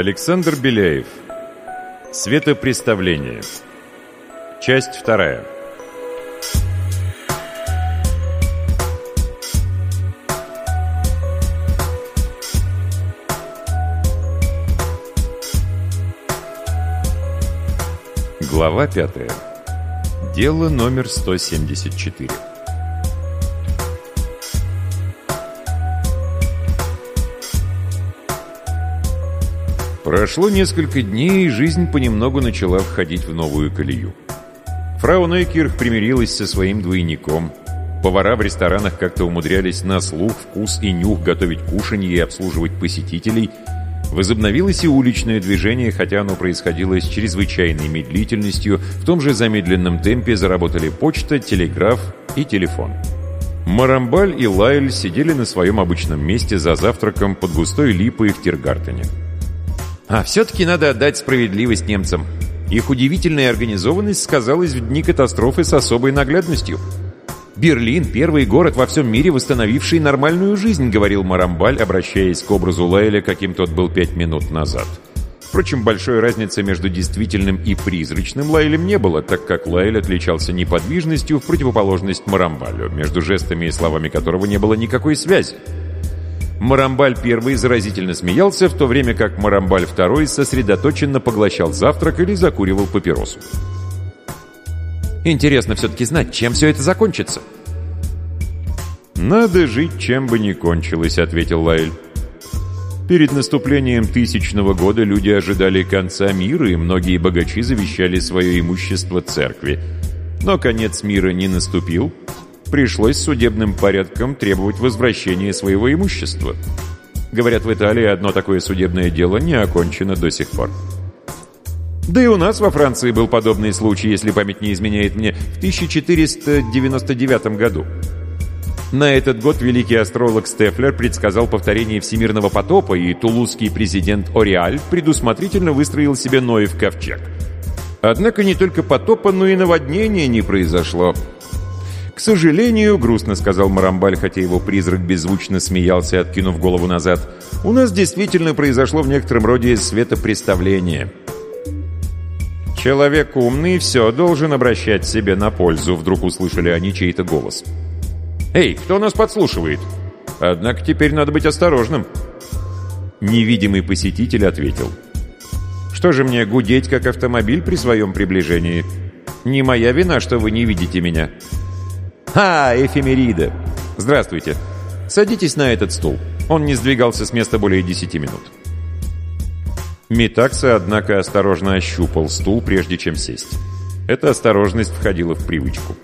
Александр Беляев. Светопреставление. Часть вторая. Глава пятая. Дело номер 174. Прошло несколько дней, и жизнь понемногу начала входить в новую колею. Фрау Нойкирх примирилась со своим двойником. Повара в ресторанах как-то умудрялись на слух, вкус и нюх готовить кушанье и обслуживать посетителей. Возобновилось и уличное движение, хотя оно происходило с чрезвычайной медлительностью. В том же замедленном темпе заработали почта, телеграф и телефон. Марамбаль и Лайль сидели на своем обычном месте за завтраком под густой липой в Тиргартене. А все-таки надо отдать справедливость немцам. Их удивительная организованность сказалась в дни катастрофы с особой наглядностью. «Берлин — первый город во всем мире, восстановивший нормальную жизнь», — говорил Марамбаль, обращаясь к образу Лайля, каким тот был пять минут назад. Впрочем, большой разницы между действительным и призрачным Лайлем не было, так как Лайль отличался неподвижностью в противоположность Марамбалю, между жестами и словами которого не было никакой связи. Марамбаль первый заразительно смеялся, в то время как Марамбаль второй сосредоточенно поглощал завтрак или закуривал папиросу. Интересно все-таки знать, чем все это закончится. «Надо жить, чем бы ни кончилось», — ответил Лайль. Перед наступлением тысячного года люди ожидали конца мира, и многие богачи завещали свое имущество церкви. Но конец мира не наступил, пришлось судебным порядком требовать возвращения своего имущества. Говорят, в Италии одно такое судебное дело не окончено до сих пор. Да и у нас во Франции был подобный случай, если память не изменяет мне, в 1499 году. На этот год великий астролог Стефлер предсказал повторение всемирного потопа, и тулузский президент Ориаль предусмотрительно выстроил себе Ноев ковчег. Однако не только потопа, но и наводнения не произошло. «К сожалению, — грустно сказал Марамбаль, хотя его призрак беззвучно смеялся, откинув голову назад, — у нас действительно произошло в некотором роде светопреставление». «Человек умный все должен обращать себе на пользу», — вдруг услышали они чей-то голос. «Эй, кто нас подслушивает? Однако теперь надо быть осторожным». Невидимый посетитель ответил. «Что же мне гудеть, как автомобиль при своем приближении? Не моя вина, что вы не видите меня». «А, эфемерида! Здравствуйте! Садитесь на этот стул. Он не сдвигался с места более десяти минут». Митакса, однако, осторожно ощупал стул, прежде чем сесть. Эта осторожность входила в привычку.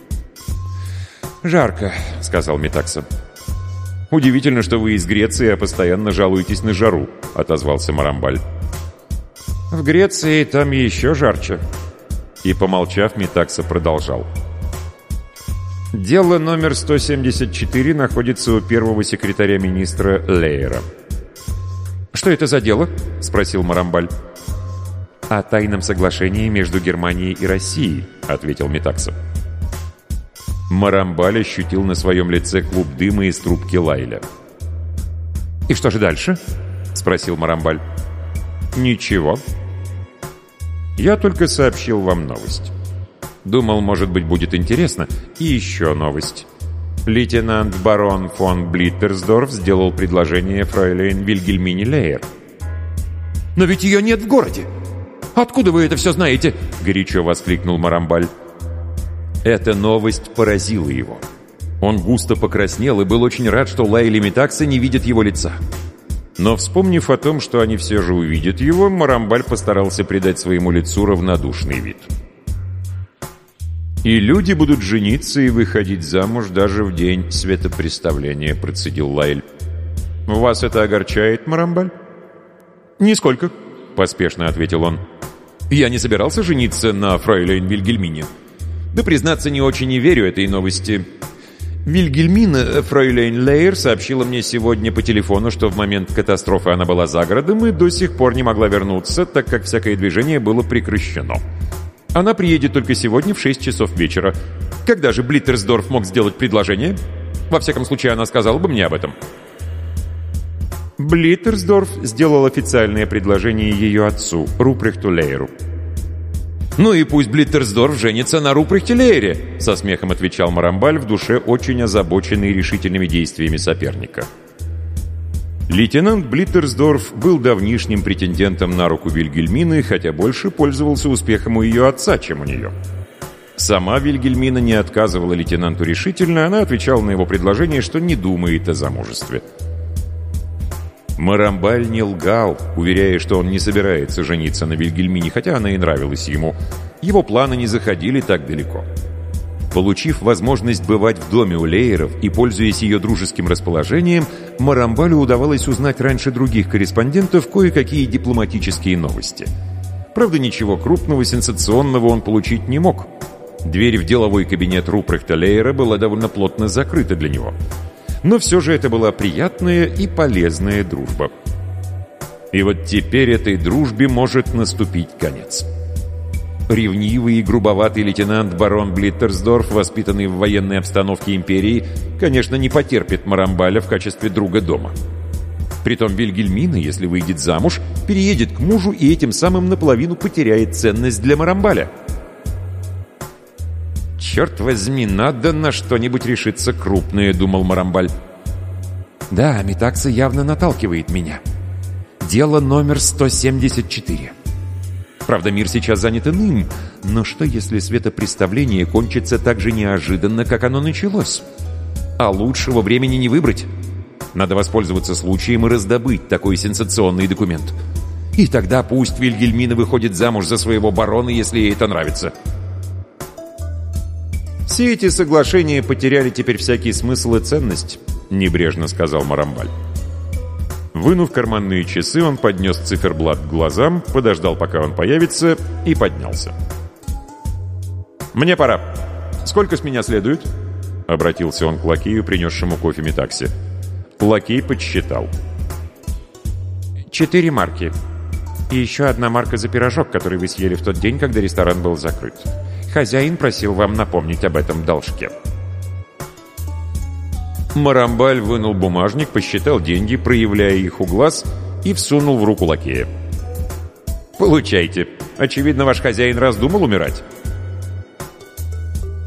«Жарко», — сказал Митакса. «Удивительно, что вы из Греции, а постоянно жалуетесь на жару», — отозвался Марамбаль. «В Греции там еще жарче». И, помолчав, Митакса продолжал. «Митакса» Дело номер 174 находится у первого секретаря министра Лейера. «Что это за дело?» — спросил Марамбаль. «О тайном соглашении между Германией и Россией», — ответил Метаксов. Марамбаль ощутил на своем лице клуб дыма из трубки Лайля. «И что же дальше?» — спросил Марамбаль. «Ничего. Я только сообщил вам новость». Думал, может быть, будет интересно. И еще новость. Лейтенант барон фон Блиттерсдорф сделал предложение фройлейн Вильгельмине Лейер. «Но ведь ее нет в городе! Откуда вы это все знаете?» — горячо воскликнул Марамбаль. Эта новость поразила его. Он густо покраснел и был очень рад, что Лайли Метакса не видит его лица. Но вспомнив о том, что они все же увидят его, Марамбаль постарался придать своему лицу равнодушный вид. «И люди будут жениться и выходить замуж даже в день светопреставления», — процедил Лайль. «Вас это огорчает, Марамбаль?» «Нисколько», — поспешно ответил он. «Я не собирался жениться на фройлейн Вильгельмине. Да, признаться, не очень не верю этой новости. Вильгельмина, фройлейн Лейер, сообщила мне сегодня по телефону, что в момент катастрофы она была за городом и до сих пор не могла вернуться, так как всякое движение было прекращено». Она приедет только сегодня в 6 часов вечера. Когда же Блиттерсдорф мог сделать предложение? Во всяком случае, она сказала бы мне об этом. Блиттерсдорф сделал официальное предложение ее отцу, Рупрехту Лейеру. «Ну и пусть Блиттерсдорф женится на Рупрехте Лейере», со смехом отвечал Марамбаль, в душе очень озабоченный решительными действиями соперника. Лейтенант Блиттерсдорф был давнишним претендентом на руку Вильгельмины, хотя больше пользовался успехом у ее отца, чем у нее. Сама Вильгельмина не отказывала лейтенанту решительно, она отвечала на его предложение, что не думает о замужестве. Марамбаль не лгал, уверяя, что он не собирается жениться на Вильгельмине, хотя она и нравилась ему. Его планы не заходили так далеко. Получив возможность бывать в доме у Лейеров и пользуясь ее дружеским расположением, Марамбалю удавалось узнать раньше других корреспондентов кое-какие дипломатические новости. Правда, ничего крупного, сенсационного он получить не мог. Дверь в деловой кабинет Рупрехта Лейера была довольно плотно закрыта для него. Но все же это была приятная и полезная дружба. И вот теперь этой дружбе может наступить конец. Ревнивый и грубоватый лейтенант барон Блиттерсдорф, воспитанный в военной обстановке империи, конечно, не потерпит Марамбаля в качестве друга дома. Притом Вильгельмина, если выйдет замуж, переедет к мужу и этим самым наполовину потеряет ценность для Марамбаля. «Черт возьми, надо на что-нибудь решиться крупное», — думал Марамбаль. «Да, Митакса явно наталкивает меня. Дело номер 174. Правда, мир сейчас занят иным, но что, если светопреставление кончится так же неожиданно, как оно началось? А лучшего времени не выбрать. Надо воспользоваться случаем и раздобыть такой сенсационный документ. И тогда пусть Вильгельмина выходит замуж за своего барона, если ей это нравится». «Все эти соглашения потеряли теперь всякий смысл и ценность», — небрежно сказал Марамбаль. Вынув карманные часы, он поднес циферблат к глазам, подождал, пока он появится, и поднялся. «Мне пора. Сколько с меня следует?» Обратился он к лакею, принесшему кофе Метакси. Лакей подсчитал. «Четыре марки. И еще одна марка за пирожок, который вы съели в тот день, когда ресторан был закрыт. Хозяин просил вам напомнить об этом должке». Марамбаль вынул бумажник, посчитал деньги, проявляя их у глаз, и всунул в руку лакея. «Получайте. Очевидно, ваш хозяин раздумал умирать».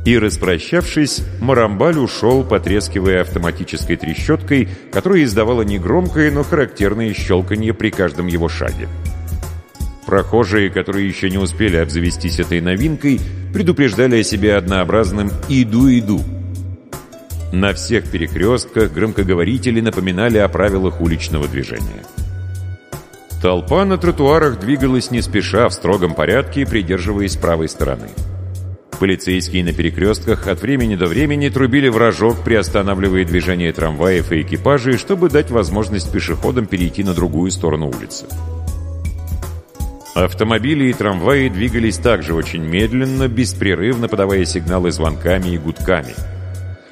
И, распрощавшись, Марамбаль ушел, потрескивая автоматической трещоткой, которая издавала негромкое, но характерное щелканье при каждом его шаге. Прохожие, которые еще не успели обзавестись этой новинкой, предупреждали о себе однообразным «иду-иду». На всех перекрестках громкоговорители напоминали о правилах уличного движения. Толпа на тротуарах двигалась не спеша, в строгом порядке, придерживаясь правой стороны. Полицейские на перекрестках от времени до времени трубили вражок, приостанавливая движение трамваев и экипажей, чтобы дать возможность пешеходам перейти на другую сторону улицы. Автомобили и трамваи двигались также очень медленно, беспрерывно подавая сигналы звонками и гудками.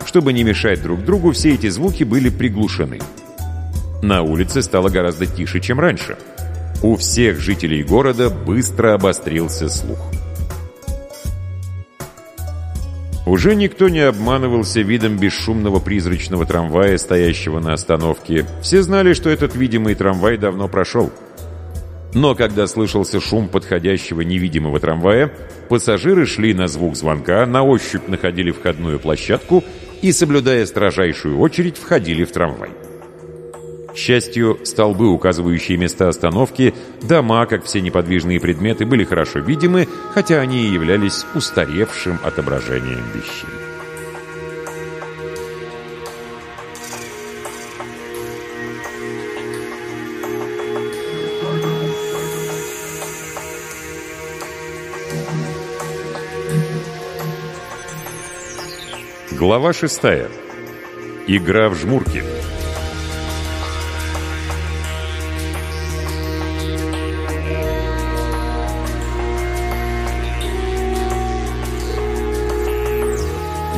Чтобы не мешать друг другу, все эти звуки были приглушены. На улице стало гораздо тише, чем раньше. У всех жителей города быстро обострился слух. Уже никто не обманывался видом бесшумного призрачного трамвая, стоящего на остановке. Все знали, что этот видимый трамвай давно прошел. Но когда слышался шум подходящего невидимого трамвая, пассажиры шли на звук звонка, на ощупь находили входную площадку и, соблюдая строжайшую очередь, входили в трамвай. К счастью, столбы, указывающие места остановки, дома, как все неподвижные предметы, были хорошо видимы, хотя они и являлись устаревшим отображением вещей. Глава шестая. Игра в жмурки.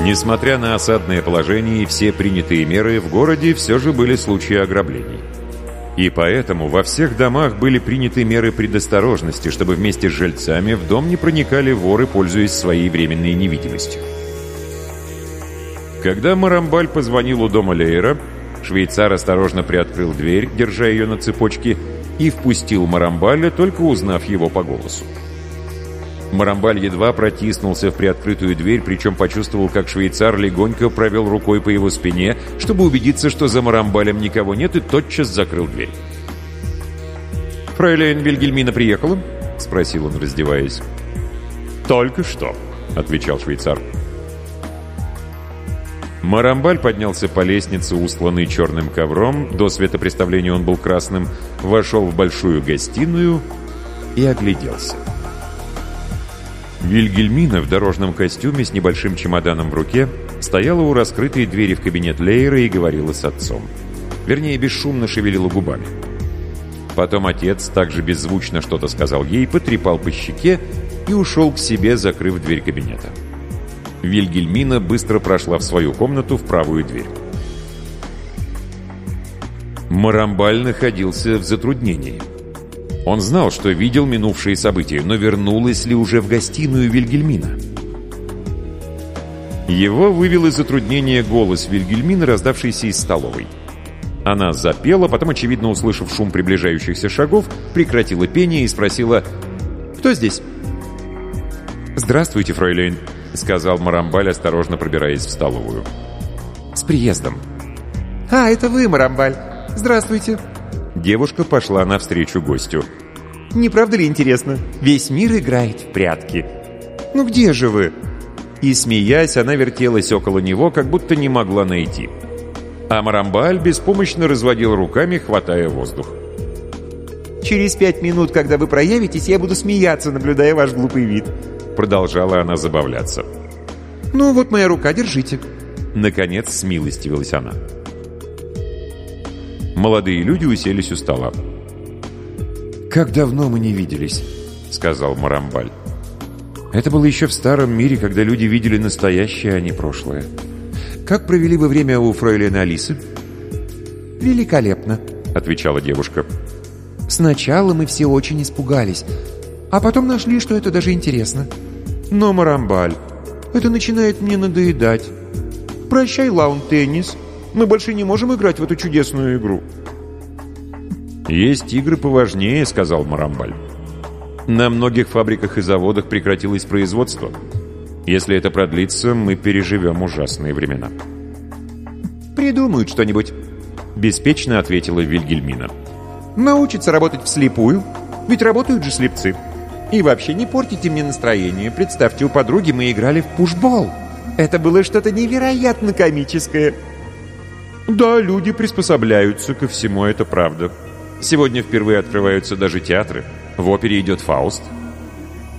Несмотря на осадное положение и все принятые меры, в городе все же были случаи ограблений. И поэтому во всех домах были приняты меры предосторожности, чтобы вместе с жильцами в дом не проникали воры, пользуясь своей временной невидимостью. Когда Марамбаль позвонил у дома Лейера, Швейцар осторожно приоткрыл дверь, держа ее на цепочке, и впустил Марамбаля, только узнав его по голосу. Марамбаль едва протиснулся в приоткрытую дверь, причем почувствовал, как швейцар легонько провел рукой по его спине, чтобы убедиться, что за Марамбалем никого нет, и тотчас закрыл дверь. «Фройлейн Вильгельмина приехала?» — спросил он, раздеваясь. «Только что», — отвечал швейцар. Марамбаль поднялся по лестнице, устланный черным ковром, до светопреставления он был красным, вошел в большую гостиную и огляделся. Вильгельмина в дорожном костюме с небольшим чемоданом в руке стояла у раскрытой двери в кабинет Лейера и говорила с отцом. Вернее, бесшумно шевелила губами. Потом отец также беззвучно что-то сказал ей, потрепал по щеке и ушел к себе, закрыв дверь кабинета. Вильгельмина быстро прошла в свою комнату в правую дверь. Марамбаль находился в затруднении. Он знал, что видел минувшие события, но вернулась ли уже в гостиную Вильгельмина? Его вывел из затруднения голос Вильгельмина, раздавшийся из столовой. Она запела, потом, очевидно, услышав шум приближающихся шагов, прекратила пение и спросила «Кто здесь?» «Здравствуйте, фройлейн», — сказал Марамбаль, осторожно пробираясь в столовую. «С приездом». «А, это вы, Марамбаль. Здравствуйте». Девушка пошла навстречу гостю. «Не правда ли интересно? Весь мир играет в прятки. Ну где же вы?» И, смеясь, она вертелась около него, как будто не могла найти. А Марамбаль беспомощно разводил руками, хватая воздух. «Через пять минут, когда вы проявитесь, я буду смеяться, наблюдая ваш глупый вид». Продолжала она забавляться. «Ну, вот моя рука, держите». Наконец смилостивилась она. Молодые люди уселись у стола. «Как давно мы не виделись», — сказал Марамбаль. «Это было еще в старом мире, когда люди видели настоящее, а не прошлое. Как провели вы время у фройлены Алисы?» «Великолепно», — отвечала девушка. «Сначала мы все очень испугались, а потом нашли, что это даже интересно. Но, Марамбаль, это начинает мне надоедать. Прощай, лаун-теннис». Мы больше не можем играть в эту чудесную игру». «Есть игры поважнее», — сказал Марамбаль. «На многих фабриках и заводах прекратилось производство. Если это продлится, мы переживем ужасные времена». «Придумают что-нибудь», — беспечно ответила Вильгельмина. «Научатся работать вслепую, ведь работают же слепцы. И вообще не портите мне настроение. Представьте, у подруги мы играли в пушбол. Это было что-то невероятно комическое». Да, люди приспособляются ко всему, это правда. Сегодня впервые открываются даже театры. В опере идет Фауст.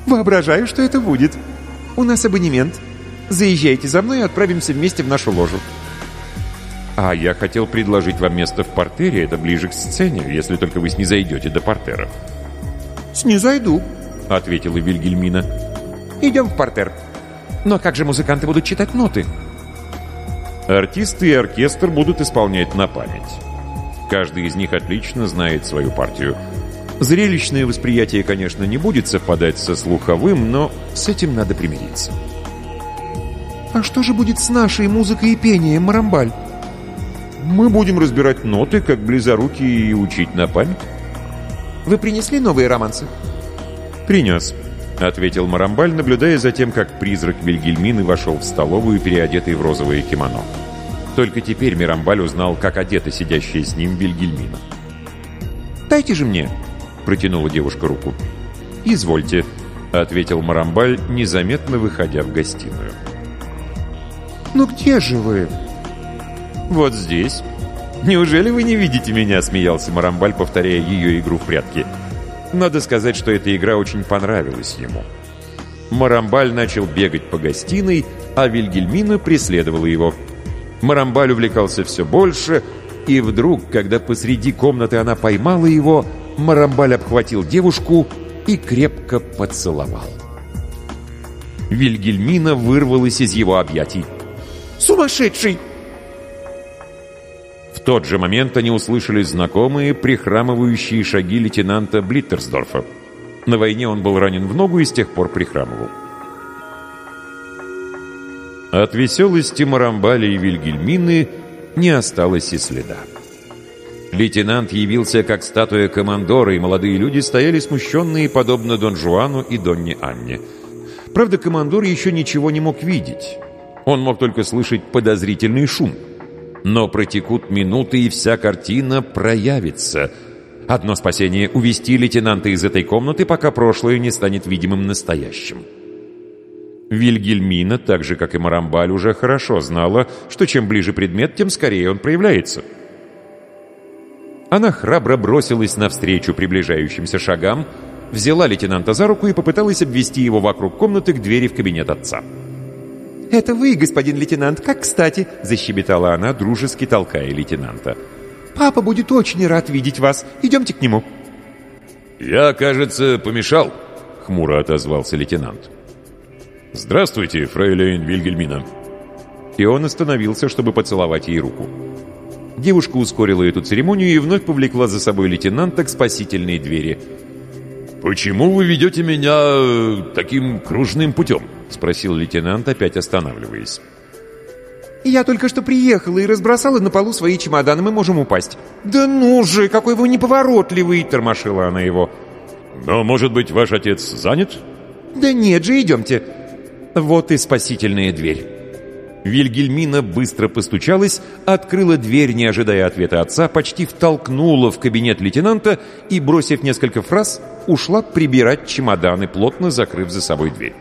Воображаю, что это будет. У нас абонемент. Заезжайте за мной и отправимся вместе в нашу ложу. А я хотел предложить вам место в портере, это ближе к сцене, если только вы снизойдете до портера. «Снизойду», — ответила Вильгельмина. «Идем в портер. Но как же музыканты будут читать ноты?» Артисты и оркестр будут исполнять на память. Каждый из них отлично знает свою партию. Зрелищное восприятие, конечно, не будет совпадать со слуховым, но с этим надо примириться. «А что же будет с нашей музыкой и пением, Марамбаль?» «Мы будем разбирать ноты, как близоруки, и учить на память». «Вы принесли новые романсы?» «Принес», — ответил Марамбаль, наблюдая за тем, как призрак Вильгельмины вошел в столовую, переодетый в розовое кимоно. Только теперь Мирамбаль узнал, как одета сидящая с ним Вильгельмина. «Дайте же мне!» — протянула девушка руку. «Извольте», — ответил Марамбаль, незаметно выходя в гостиную. «Ну где же вы?» «Вот здесь». «Неужели вы не видите меня?» — смеялся Марамбаль, повторяя ее игру в прятки. Надо сказать, что эта игра очень понравилась ему. Марамбаль начал бегать по гостиной, а Вильгельмина преследовала его — Марамбаль увлекался все больше, и вдруг, когда посреди комнаты она поймала его, Марамбаль обхватил девушку и крепко поцеловал. Вильгельмина вырвалась из его объятий. «Сумасшедший!» Тот же момент они услышали знакомые, прихрамывающие шаги лейтенанта Блиттерсдорфа. На войне он был ранен в ногу и с тех пор прихрамывал. От веселости Марамбали и Вильгельмины не осталось и следа. Лейтенант явился как статуя командора, и молодые люди стояли смущенные, подобно Дон Жуану и Донне Анне. Правда, командор еще ничего не мог видеть. Он мог только слышать подозрительный шум. Но протекут минуты, и вся картина проявится. Одно спасение — увести лейтенанта из этой комнаты, пока прошлое не станет видимым настоящим. Вильгельмина, так же, как и Марамбаль, уже хорошо знала, что чем ближе предмет, тем скорее он проявляется. Она храбро бросилась навстречу приближающимся шагам, взяла лейтенанта за руку и попыталась обвести его вокруг комнаты к двери в кабинет отца. «Это вы, господин лейтенант, как кстати!» — защебетала она, дружески толкая лейтенанта. «Папа будет очень рад видеть вас. Идемте к нему». «Я, кажется, помешал», — хмуро отозвался лейтенант. «Здравствуйте, фрейлейн Вильгельмина». И он остановился, чтобы поцеловать ей руку. Девушка ускорила эту церемонию и вновь повлекла за собой лейтенанта к спасительной двери. «Почему вы ведете меня э, таким кружным путем?» — спросил лейтенант, опять останавливаясь. «Я только что приехала и разбросала на полу свои чемоданы, мы можем упасть». «Да ну же, какой вы неповоротливый!» — тормошила она его. «Но, может быть, ваш отец занят?» «Да нет же, идемте». Вот и спасительная дверь. Вильгельмина быстро постучалась, открыла дверь, не ожидая ответа отца, почти втолкнула в кабинет лейтенанта и, бросив несколько фраз, ушла прибирать чемоданы, плотно закрыв за собой дверь.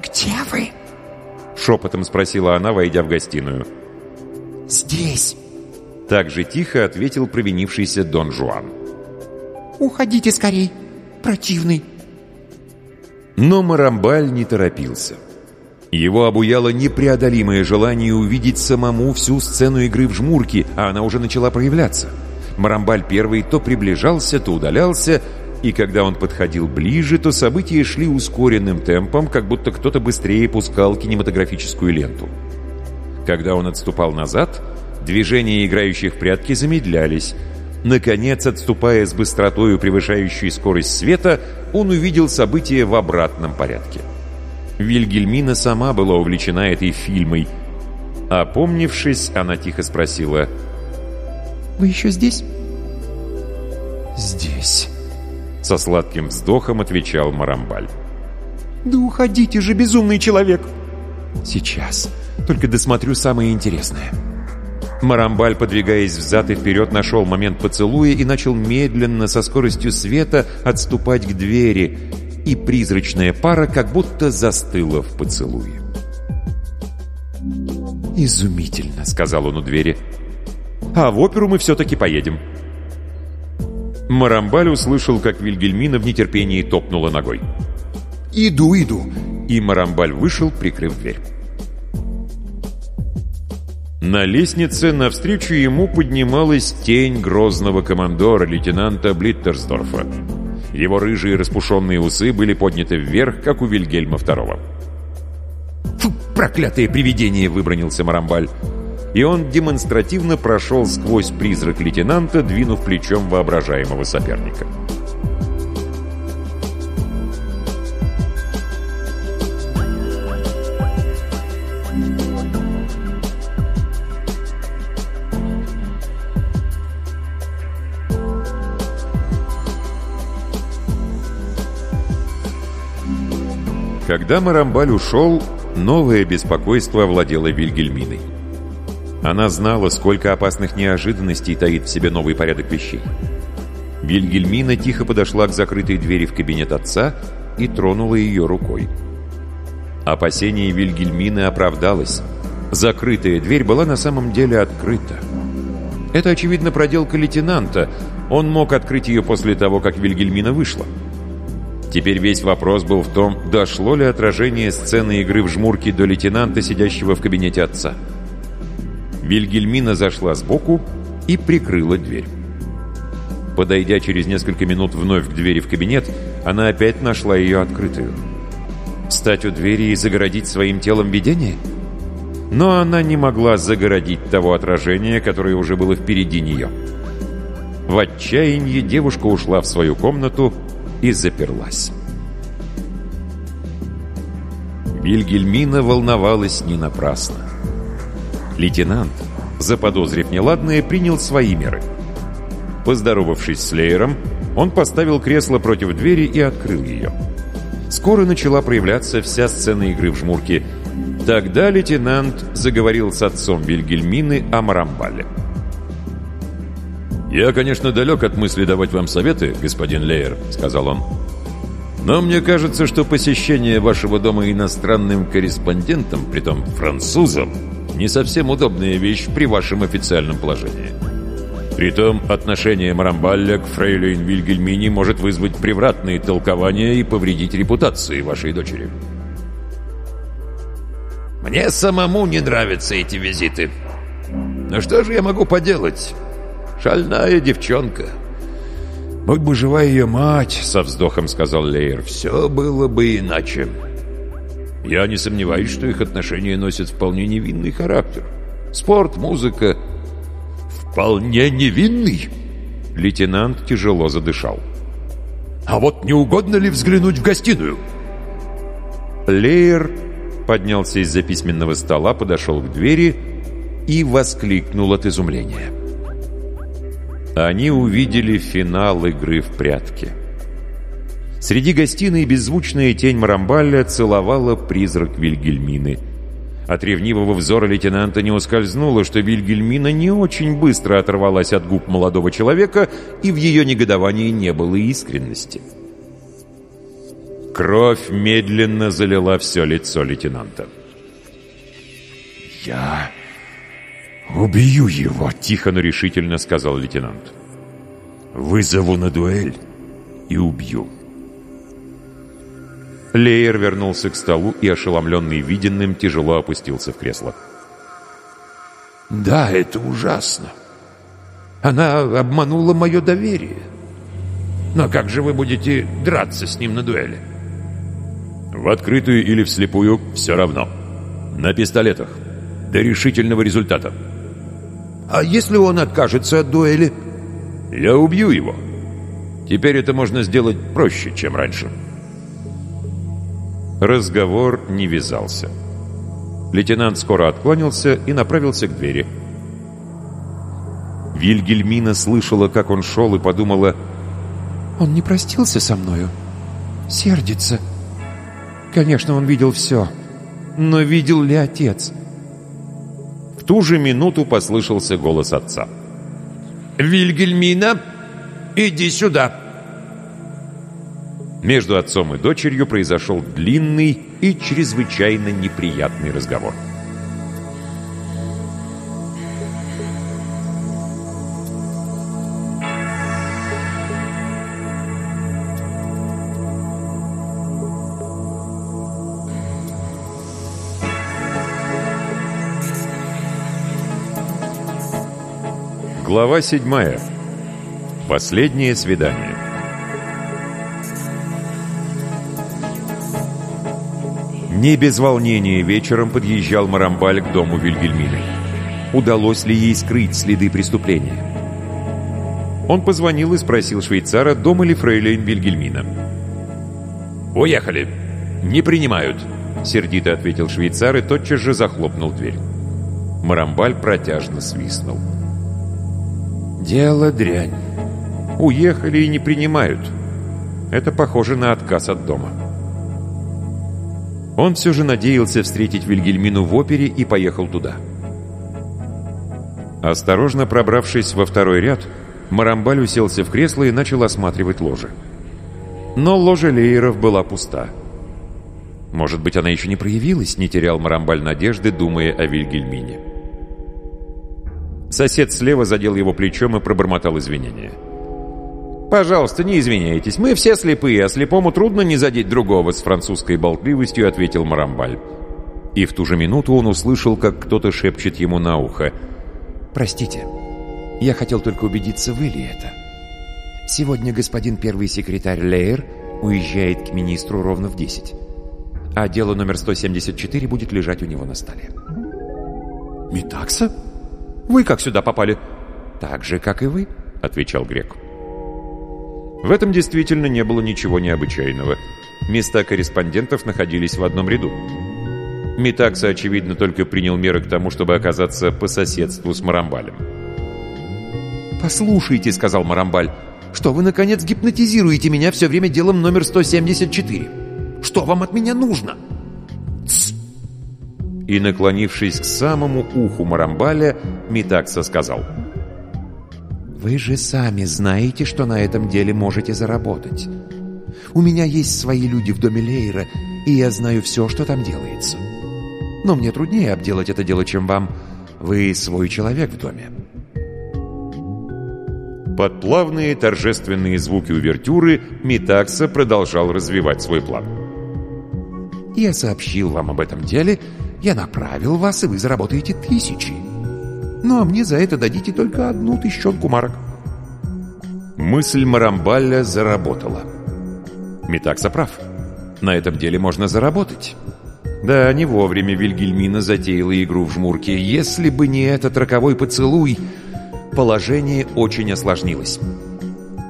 «Где вы?» — шепотом спросила она, войдя в гостиную. «Здесь!» — так же тихо ответил провинившийся Дон Жуан. «Уходите скорей, противный!» Но Марамбаль не торопился. — его обуяло непреодолимое желание увидеть самому всю сцену игры в жмурки, а она уже начала проявляться. Марамбаль первый то приближался, то удалялся, и когда он подходил ближе, то события шли ускоренным темпом, как будто кто-то быстрее пускал кинематографическую ленту. Когда он отступал назад, движения играющих в прятки замедлялись. Наконец, отступая с быстротою, превышающей скорость света, он увидел события в обратном порядке. Вильгельмина сама была увлечена этой фильмой. Опомнившись, она тихо спросила. «Вы еще здесь?» «Здесь», — со сладким вздохом отвечал Марамбаль. «Да уходите же, безумный человек!» «Сейчас. Только досмотрю самое интересное». Марамбаль, подвигаясь взад и вперед, нашел момент поцелуя и начал медленно, со скоростью света, отступать к двери, и призрачная пара как будто застыла в поцелуе. «Изумительно», — сказал он у двери. «А в оперу мы все-таки поедем». Марамбаль услышал, как Вильгельмина в нетерпении топнула ногой. «Иду, иду!» И Марамбаль вышел, прикрыв дверь. На лестнице навстречу ему поднималась тень грозного командора, лейтенанта Блиттерсдорфа. Его рыжие распушенные усы были подняты вверх, как у Вильгельма II. «Фу, проклятое привидение!» — выбронился Марамбаль. И он демонстративно прошел сквозь призрак лейтенанта, двинув плечом воображаемого соперника. Когда Марамбаль ушел, новое беспокойство овладело Вильгельминой. Она знала, сколько опасных неожиданностей таит в себе новый порядок вещей. Вильгельмина тихо подошла к закрытой двери в кабинет отца и тронула ее рукой. Опасение Вильгельмины оправдалось. Закрытая дверь была на самом деле открыта. Это, очевидно, проделка лейтенанта. Он мог открыть ее после того, как Вильгельмина вышла. Теперь весь вопрос был в том, дошло ли отражение сцены игры в жмурки до лейтенанта, сидящего в кабинете отца. Вильгельмина зашла сбоку и прикрыла дверь. Подойдя через несколько минут вновь к двери в кабинет, она опять нашла ее открытую. Стать у двери и загородить своим телом видение? Но она не могла загородить того отражения, которое уже было впереди нее. В отчаянии девушка ушла в свою комнату и заперлась. Вильгельмина волновалась не напрасно. Лейтенант, заподозрив неладное, принял свои меры. Поздоровавшись с Лейером, он поставил кресло против двери и открыл ее. Скоро начала проявляться вся сцена игры в жмурки. Тогда лейтенант заговорил с отцом Вильгельмины о Марамбале. «Я, конечно, далек от мысли давать вам советы, господин Лейер», — сказал он. «Но мне кажется, что посещение вашего дома иностранным корреспондентом, притом французом, не совсем удобная вещь при вашем официальном положении. Притом отношение Марамбалля к фрейлейн Вильгельмине может вызвать превратные толкования и повредить репутации вашей дочери». «Мне самому не нравятся эти визиты. Но что же я могу поделать? Шальная девчонка». «Будь бы жива ее мать», — со вздохом сказал Лейер, — «все было бы иначе». Я не сомневаюсь, что их отношения носят вполне невинный характер. Спорт, музыка... Вполне невинный? Лейтенант тяжело задышал. А вот не угодно ли взглянуть в гостиную? Лейер поднялся из-за письменного стола, подошел к двери и воскликнул от изумления. Они увидели финал игры в прятки. Среди гостиной беззвучная тень Марамбаля целовала призрак Вильгельмины. От ревнивого взора лейтенанта не ускользнуло, что Вильгельмина не очень быстро оторвалась от губ молодого человека, и в ее негодовании не было искренности. Кровь медленно залила все лицо лейтенанта. «Я убью его», — тихо, но решительно сказал лейтенант. «Вызову на дуэль и убью». Леер вернулся к столу и, ошеломленный виденным, тяжело опустился в кресло. «Да, это ужасно. Она обманула мое доверие. Но как же вы будете драться с ним на дуэли?» «В открытую или вслепую — все равно. На пистолетах. До решительного результата». «А если он откажется от дуэли?» «Я убью его. Теперь это можно сделать проще, чем раньше». Разговор не вязался. Лейтенант скоро отклонился и направился к двери. Вильгельмина слышала, как он шел, и подумала, «Он не простился со мною. Сердится. Конечно, он видел все. Но видел ли отец?» В ту же минуту послышался голос отца. «Вильгельмина, иди сюда!» Между отцом и дочерью произошел длинный и чрезвычайно неприятный разговор. Глава 7. Последнее свидание. Не без волнения вечером подъезжал Марамбаль к дому Вильгельмины. Удалось ли ей скрыть следы преступления? Он позвонил и спросил швейцара, дома ли фрейлейн Вильгельмина. «Уехали. Не принимают», — сердито ответил швейцар и тотчас же захлопнул дверь. Марамбаль протяжно свистнул. «Дело дрянь. Уехали и не принимают. Это похоже на отказ от дома». Он все же надеялся встретить Вильгельмину в опере и поехал туда. Осторожно пробравшись во второй ряд, Марамбаль уселся в кресло и начал осматривать ложе. Но ложа Лееров была пуста. Может быть, она еще не проявилась, не терял Марамбаль надежды, думая о Вильгельмине. Сосед слева задел его плечом и пробормотал извинения. «Пожалуйста, не извиняйтесь. Мы все слепые, а слепому трудно не задеть другого», с французской болтливостью ответил Марамбаль. И в ту же минуту он услышал, как кто-то шепчет ему на ухо. «Простите, я хотел только убедиться, вы ли это. Сегодня господин первый секретарь Лейер уезжает к министру ровно в 10, а дело номер 174 будет лежать у него на столе». «Митакса? Вы как сюда попали?» «Так же, как и вы», — отвечал грек. В этом действительно не было ничего необычайного. Места корреспондентов находились в одном ряду. Митакса, очевидно, только принял меры к тому, чтобы оказаться по соседству с Марамбалем. «Послушайте», — сказал Марамбаль, — «что вы, наконец, гипнотизируете меня все время делом номер 174? Что вам от меня нужно?» И, наклонившись к самому уху Марамбаля, Митакса сказал, «Вы же сами знаете, что на этом деле можете заработать. У меня есть свои люди в доме Лейра, и я знаю все, что там делается. Но мне труднее обделать это дело, чем вам. Вы свой человек в доме». Под плавные торжественные звуки увертюры Митакса продолжал развивать свой план. «Я сообщил вам об этом деле, я направил вас, и вы заработаете тысячи. Ну а мне за это дадите только одну тысячонку марок». Мысль Марамбаля заработала. Митакса прав. На этом деле можно заработать. Да, не вовремя Вильгельмина затеяла игру в жмурке. Если бы не этот роковой поцелуй, положение очень осложнилось.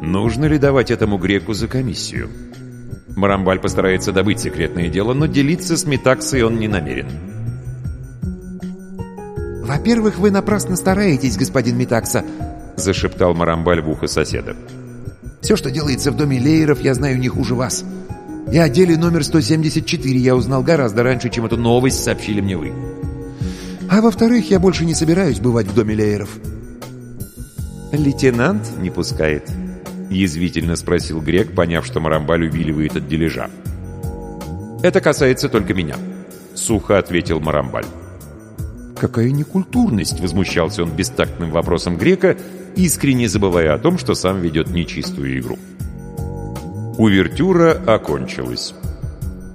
Нужно ли давать этому греку за комиссию? Марамбаль постарается добыть секретное дело, но делиться с Митаксой он не намерен. «Во-первых, вы напрасно стараетесь, господин Митакса», — зашептал Марамбаль в ухо соседа. «Все, что делается в доме Лейеров, я знаю не хуже вас. И о деле номер 174 я узнал гораздо раньше, чем эту новость сообщили мне вы. А во-вторых, я больше не собираюсь бывать в доме Лейеров». «Лейтенант не пускает?» — язвительно спросил Грек, поняв, что Марамбаль увиливает от дележа. «Это касается только меня», — сухо ответил Марамбаль. «Какая некультурность!» — возмущался он бестактным вопросом Грека, искренне забывая о том, что сам ведет нечистую игру. Увертюра окончилась.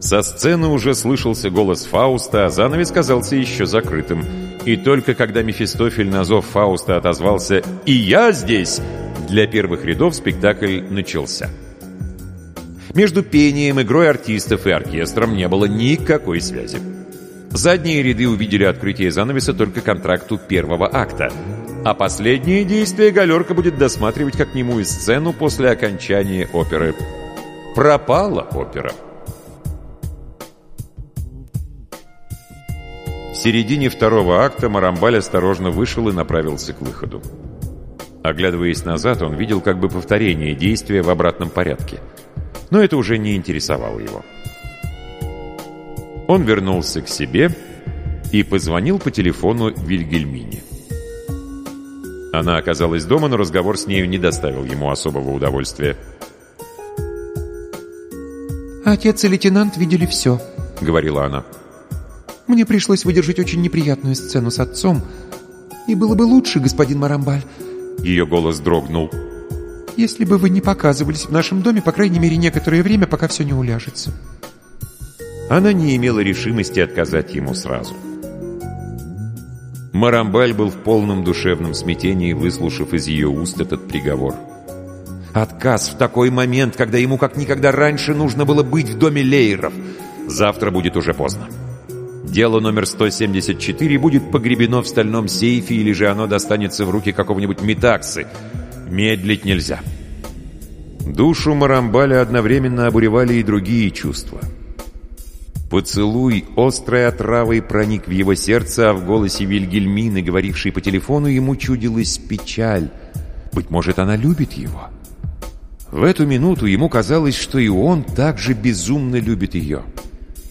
Со сцены уже слышался голос Фауста, а занавес казался еще закрытым. И только когда Мефистофель на зов Фауста отозвался «И я здесь!», для первых рядов спектакль начался. Между пением, игрой артистов и оркестром не было никакой связи. Задние ряды увидели открытие занавеса только контракту первого акта, а последнее действие галерка будет досматривать как немую сцену после окончания оперы. Пропала опера. В середине второго акта Марамбаль осторожно вышел и направился к выходу. Оглядываясь назад, он видел как бы повторение действия в обратном порядке. Но это уже не интересовало его. Он вернулся к себе и позвонил по телефону Вильгельмине. Она оказалась дома, но разговор с нею не доставил ему особого удовольствия. «Отец и лейтенант видели все», — говорила она. «Мне пришлось выдержать очень неприятную сцену с отцом, и было бы лучше, господин Марамбаль». Ее голос дрогнул. «Если бы вы не показывались в нашем доме, по крайней мере, некоторое время, пока все не уляжется». Она не имела решимости отказать ему сразу. Марамбаль был в полном душевном смятении, выслушав из ее уст этот приговор. Отказ в такой момент, когда ему как никогда раньше нужно было быть в доме Лейеров. Завтра будет уже поздно. Дело номер 174 будет погребено в стальном сейфе, или же оно достанется в руки какого-нибудь метаксы. Медлить нельзя. Душу Марамбаля одновременно обуревали и другие чувства — Поцелуй острой отравой проник в его сердце, а в голосе Вильгельмины, говорившей по телефону, ему чудилась печаль. Быть может, она любит его. В эту минуту ему казалось, что и он также безумно любит ее.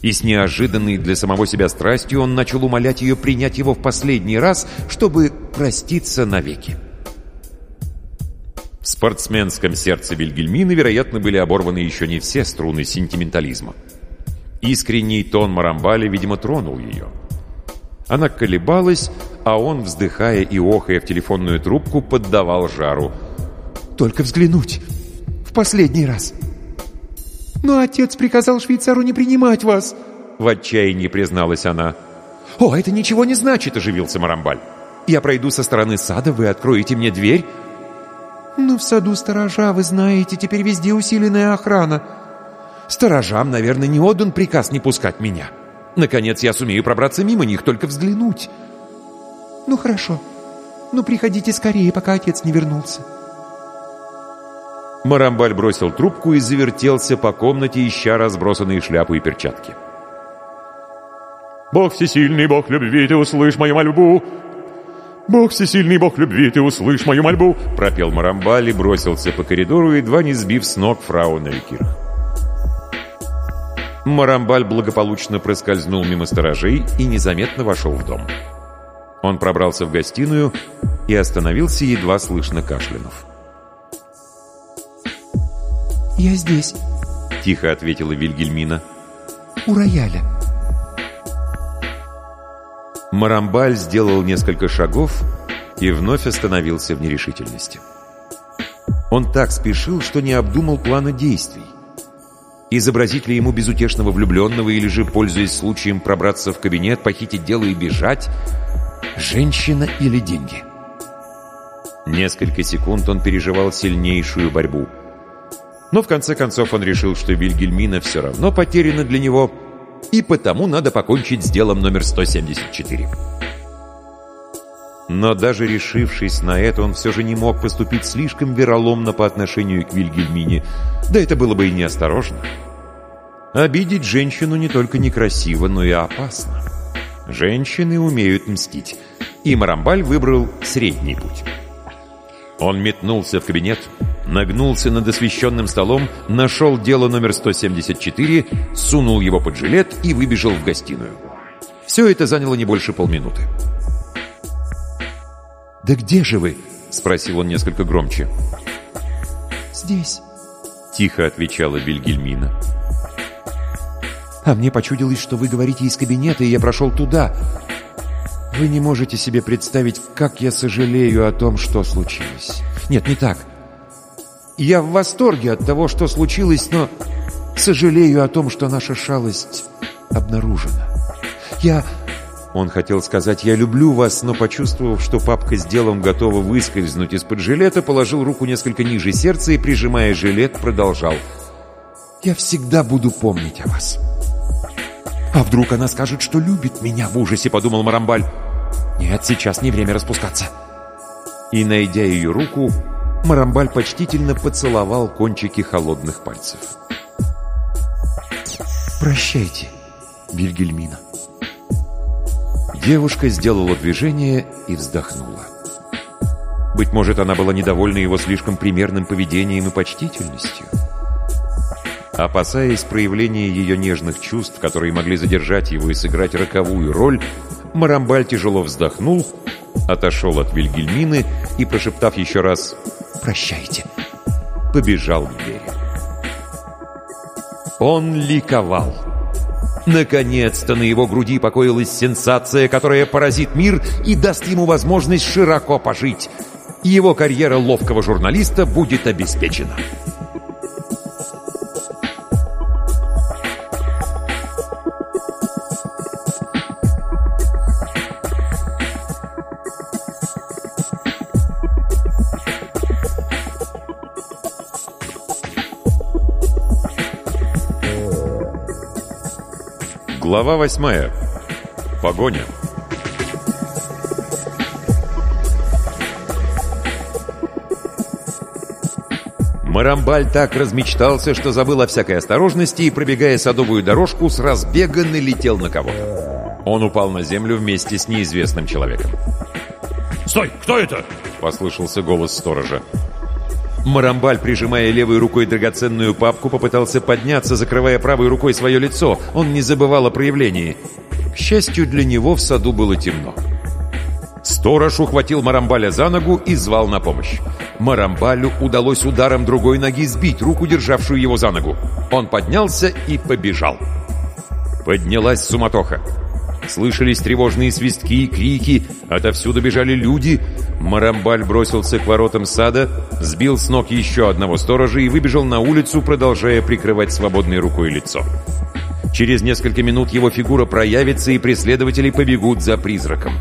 И с неожиданной для самого себя страстью он начал умолять ее принять его в последний раз, чтобы проститься навеки. В спортсменском сердце Вильгельмины, вероятно, были оборваны еще не все струны сентиментализма. Искренний тон Марамбали, видимо, тронул ее. Она колебалась, а он, вздыхая и охая в телефонную трубку, поддавал жару. «Только взглянуть! В последний раз!» «Но отец приказал швейцару не принимать вас!» В отчаянии призналась она. «О, это ничего не значит!» – оживился Марамбаль. «Я пройду со стороны сада, вы откроете мне дверь?» «Ну, в саду сторожа, вы знаете, теперь везде усиленная охрана!» Сторожам, наверное, не отдан приказ не пускать меня. Наконец я сумею пробраться мимо них, только взглянуть. Ну хорошо. Ну приходите скорее, пока отец не вернулся. Марамбаль бросил трубку и завертелся по комнате, ища разбросанные шляпы и перчатки. «Бог всесильный, Бог любви, ты услышь мою мольбу!» «Бог всесильный, Бог любви, ты услышь мою мольбу!» Пропел Марамбаль и бросился по коридору, едва не сбив с ног фрау Нейкирх. Марамбаль благополучно проскользнул мимо сторожей и незаметно вошел в дом. Он пробрался в гостиную и остановился, едва слышно кашлянув. «Я здесь», — тихо ответила Вильгельмина. «У рояля». Марамбаль сделал несколько шагов и вновь остановился в нерешительности. Он так спешил, что не обдумал плана действий. Изобразить ли ему безутешного влюбленного или же, пользуясь случаем, пробраться в кабинет, похитить дело и бежать? Женщина или деньги? Несколько секунд он переживал сильнейшую борьбу. Но в конце концов он решил, что Вильгельмина все равно потеряна для него, и потому надо покончить с делом номер 174. Но даже решившись на это, он все же не мог поступить слишком вероломно по отношению к Вильгельмине. Да это было бы и неосторожно. Обидеть женщину не только некрасиво, но и опасно. Женщины умеют мстить. И Марамбаль выбрал средний путь. Он метнулся в кабинет, нагнулся над освещенным столом, нашел дело номер 174, сунул его под жилет и выбежал в гостиную. Все это заняло не больше полминуты. «Да где же вы?» — спросил он несколько громче. «Здесь», — тихо отвечала Вильгельмина. «А мне почудилось, что вы говорите из кабинета, и я прошел туда. Вы не можете себе представить, как я сожалею о том, что случилось. Нет, не так. Я в восторге от того, что случилось, но сожалею о том, что наша шалость обнаружена. Я он хотел сказать «я люблю вас», но, почувствовав, что папка с делом готова выскользнуть из-под жилета, положил руку несколько ниже сердца и, прижимая жилет, продолжал «Я всегда буду помнить о вас». «А вдруг она скажет, что любит меня?» — в ужасе подумал Марамбаль. «Нет, сейчас не время распускаться». И, найдя ее руку, Марамбаль почтительно поцеловал кончики холодных пальцев. «Прощайте, Вильгельмина». Девушка сделала движение и вздохнула. Быть может, она была недовольна его слишком примерным поведением и почтительностью. Опасаясь проявления ее нежных чувств, которые могли задержать его и сыграть роковую роль, Марамбаль тяжело вздохнул, отошел от Вильгельмины и, прошептав еще раз «Прощайте», побежал к двери. Он ликовал. Наконец-то на его груди покоилась сенсация, которая поразит мир и даст ему возможность широко пожить. Его карьера ловкого журналиста будет обеспечена. Глава восьмая. Погоня. Марамбаль так размечтался, что забыл о всякой осторожности и, пробегая садовую дорожку, с разбега налетел на кого-то. Он упал на землю вместе с неизвестным человеком. «Стой! Кто это?» — послышался голос сторожа. Марамбаль, прижимая левой рукой драгоценную папку, попытался подняться, закрывая правой рукой свое лицо. Он не забывал о проявлении. К счастью для него, в саду было темно. Сторож ухватил Марамбаля за ногу и звал на помощь. Марамбалю удалось ударом другой ноги сбить руку, державшую его за ногу. Он поднялся и побежал. Поднялась суматоха. Слышались тревожные свистки и крики, отовсюду бежали люди. Марамбаль бросился к воротам сада, сбил с ног еще одного сторожа и выбежал на улицу, продолжая прикрывать свободной рукой лицо. Через несколько минут его фигура проявится, и преследователи побегут за призраком.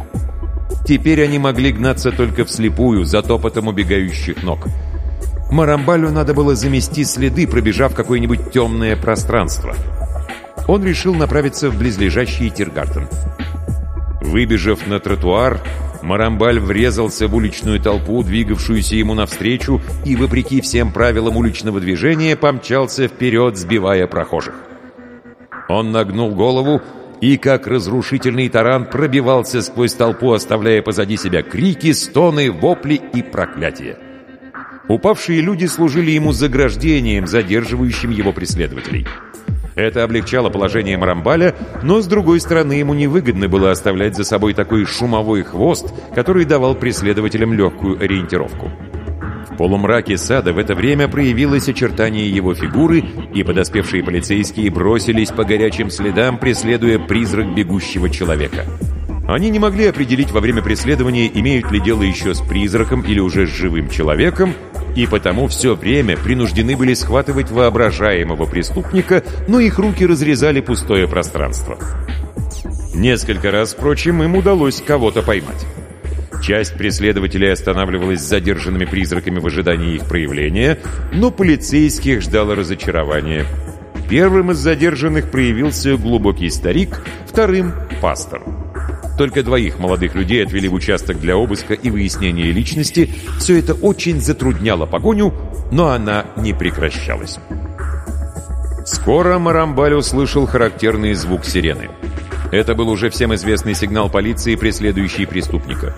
Теперь они могли гнаться только вслепую, за топотом убегающих ног. Марамбалю надо было замести следы, пробежав какое-нибудь темное пространство — он решил направиться в близлежащий Тиргартен. Выбежав на тротуар, Марамбаль врезался в уличную толпу, двигавшуюся ему навстречу, и, вопреки всем правилам уличного движения, помчался вперед, сбивая прохожих. Он нагнул голову и как разрушительный таран пробивался сквозь толпу, оставляя позади себя крики, стоны, вопли и проклятия. Упавшие люди служили ему заграждением, задерживающим его преследователей. Это облегчало положение Марамбаля, но, с другой стороны, ему невыгодно было оставлять за собой такой шумовой хвост, который давал преследователям легкую ориентировку. В полумраке сада в это время проявилось очертание его фигуры, и подоспевшие полицейские бросились по горячим следам, преследуя призрак бегущего человека. Они не могли определить во время преследования, имеют ли дело еще с призраком или уже с живым человеком, и потому все время принуждены были схватывать воображаемого преступника, но их руки разрезали пустое пространство. Несколько раз, впрочем, им удалось кого-то поймать. Часть преследователей останавливалась с задержанными призраками в ожидании их проявления, но полицейских ждало разочарование. Первым из задержанных проявился глубокий старик, вторым — пастор. Только двоих молодых людей отвели в участок для обыска и выяснения личности. Все это очень затрудняло погоню, но она не прекращалась. Скоро Марамбаль услышал характерный звук сирены. Это был уже всем известный сигнал полиции, преследующий преступника.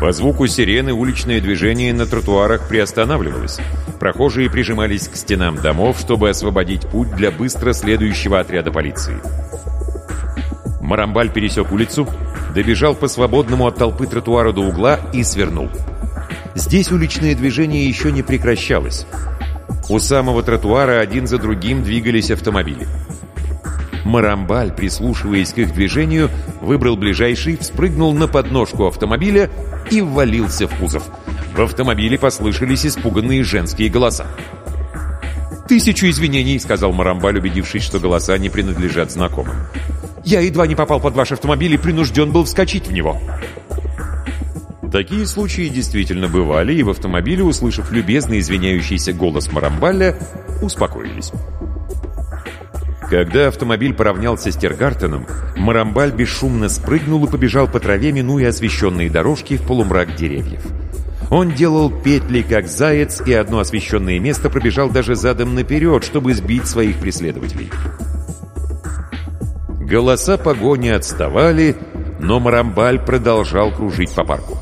По звуку сирены уличное движение на тротуарах приостанавливалось. Прохожие прижимались к стенам домов, чтобы освободить путь для быстро следующего отряда полиции. Марамбаль пересек улицу, добежал по свободному от толпы тротуару до угла и свернул. Здесь уличное движение еще не прекращалось. У самого тротуара один за другим двигались автомобили. Марамбаль, прислушиваясь к их движению, выбрал ближайший, вспрыгнул на подножку автомобиля и ввалился в кузов. В автомобиле послышались испуганные женские голоса. «Тысячу извинений», — сказал Марамбаль, убедившись, что голоса не принадлежат знакомым. Я едва не попал под ваш автомобиль и принужден был вскочить в него». Такие случаи действительно бывали, и в автомобиле, услышав любезный извиняющийся голос Марамбаля, успокоились. Когда автомобиль поравнялся с Тергартеном, Марамбаль бесшумно спрыгнул и побежал по траве, минуя освещенные дорожки в полумрак деревьев. Он делал петли, как заяц, и одно освещенное место пробежал даже задом наперед, чтобы сбить своих преследователей. Голоса погони отставали, но Марамбаль продолжал кружить по парку.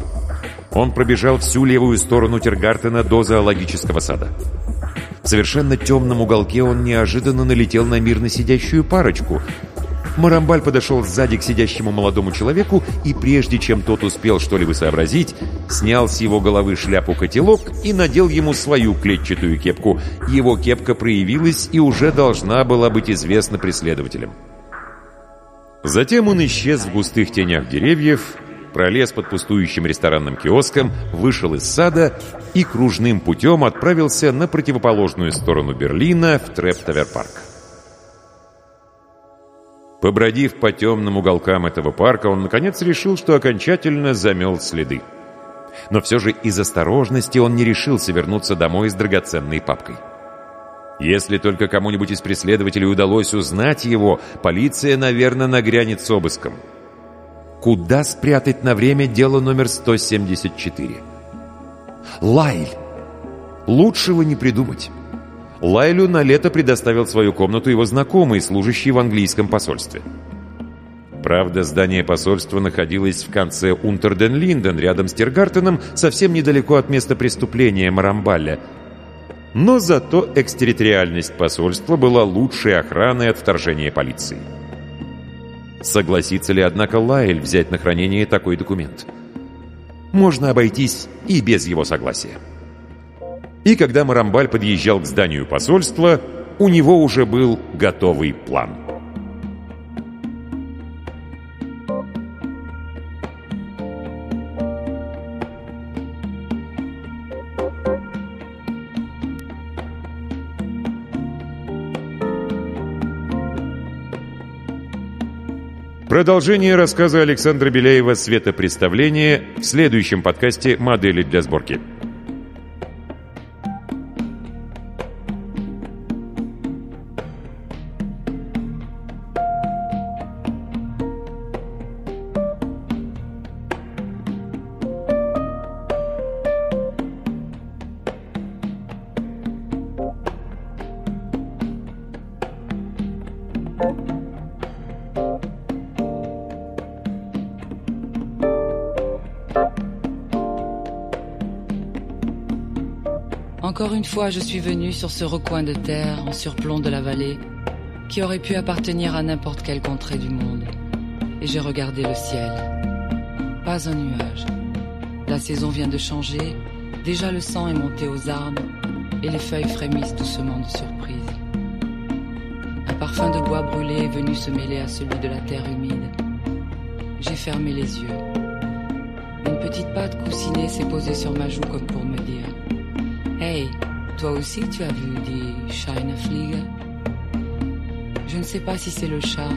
Он пробежал всю левую сторону Тергартена до зоологического сада. В совершенно темном уголке он неожиданно налетел на мирно сидящую парочку. Марамбаль подошел сзади к сидящему молодому человеку и, прежде чем тот успел что-либо сообразить, снял с его головы шляпу-котелок и надел ему свою клетчатую кепку. Его кепка проявилась и уже должна была быть известна преследователям. Затем он исчез в густых тенях деревьев, пролез под пустующим ресторанным киоском, вышел из сада и кружным путем отправился на противоположную сторону Берлина в Трептовер-парк. Побродив по темным уголкам этого парка, он наконец решил, что окончательно замел следы. Но все же из осторожности он не решился вернуться домой с драгоценной папкой. Если только кому-нибудь из преследователей удалось узнать его, полиция, наверное, нагрянет с обыском. Куда спрятать на время дело номер 174? Лайль! Лучшего не придумать. Лайлю на лето предоставил свою комнату его знакомый, служащий в английском посольстве. Правда, здание посольства находилось в конце Унтерден-Линден, рядом с Тергартеном, совсем недалеко от места преступления Марамбалля – но зато экстерриториальность посольства была лучшей охраной от вторжения полиции. Согласится ли, однако, Лайль взять на хранение такой документ? Можно обойтись и без его согласия. И когда Марамбаль подъезжал к зданию посольства, у него уже был готовый план. Продолжение рассказа Александра Беляева «Светопредставление» в следующем подкасте «Модели для сборки». Fois, je suis venu sur ce recoin de terre en surplomb de la vallée qui aurait pu appartenir à n'importe quelle contrée du monde. Et j'ai regardé le ciel. Pas un nuage. La saison vient de changer, déjà le sang est monté aux arbres et les feuilles frémissent doucement de surprise. Un parfum de bois brûlé est venu se mêler à celui de la terre humide. J'ai fermé les yeux. Une petite patte coussinée s'est posée sur ma joue comme pour me dire Hey, toi aussi tu as vu des Scheineflieger Je ne sais pas si c'est le chat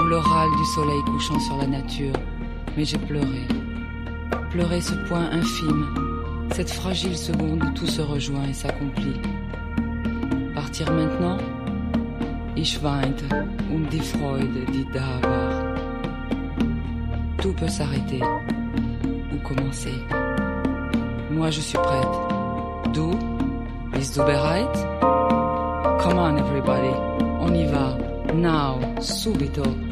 ou l'oral du soleil couchant sur la nature, mais j'ai pleuré. Pleuré ce point infime, cette fragile seconde où tout se rejoint et s'accomplit. Partir maintenant? Ich weinte um die Freude, die da. Tout peut s'arrêter ou commencer. Moi, je suis prête. Du? Bist du bereit? Come on, everybody. On y va. Now. Subito.